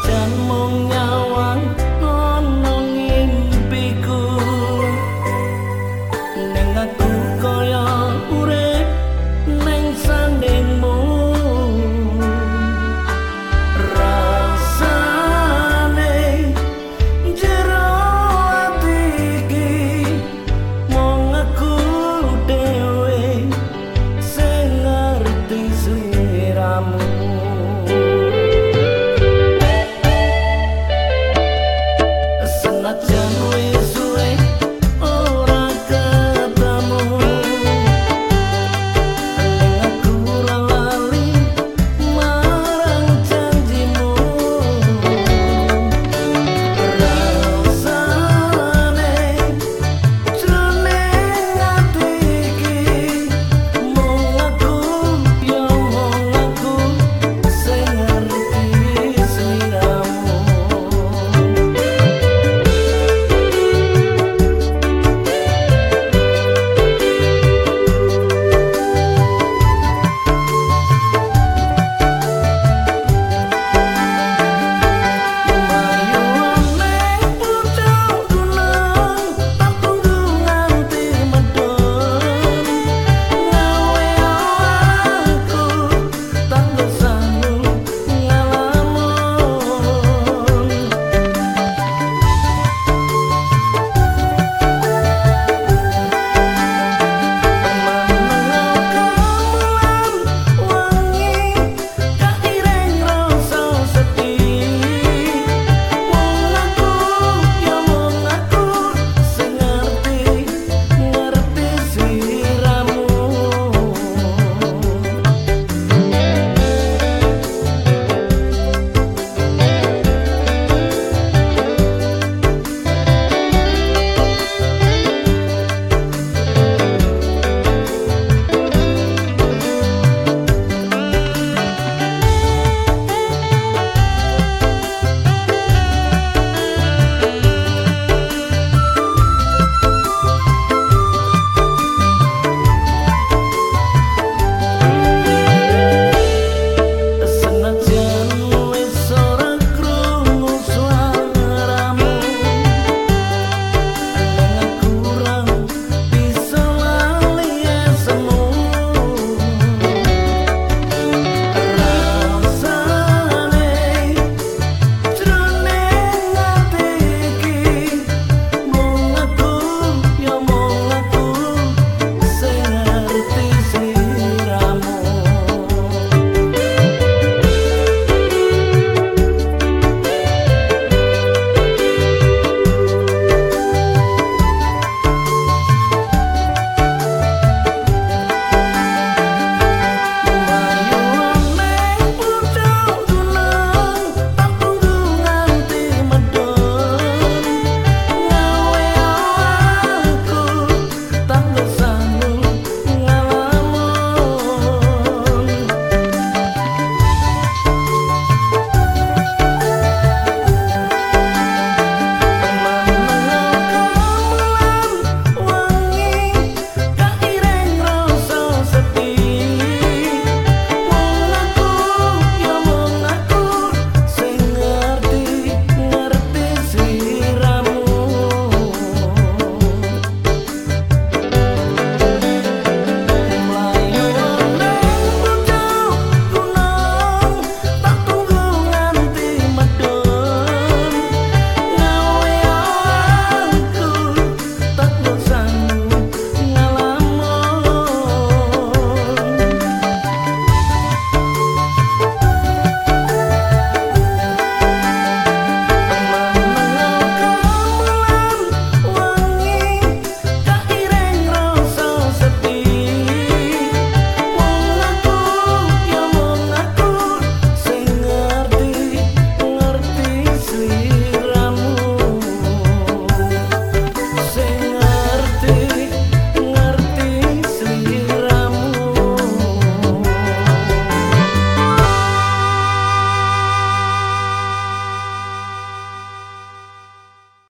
senajan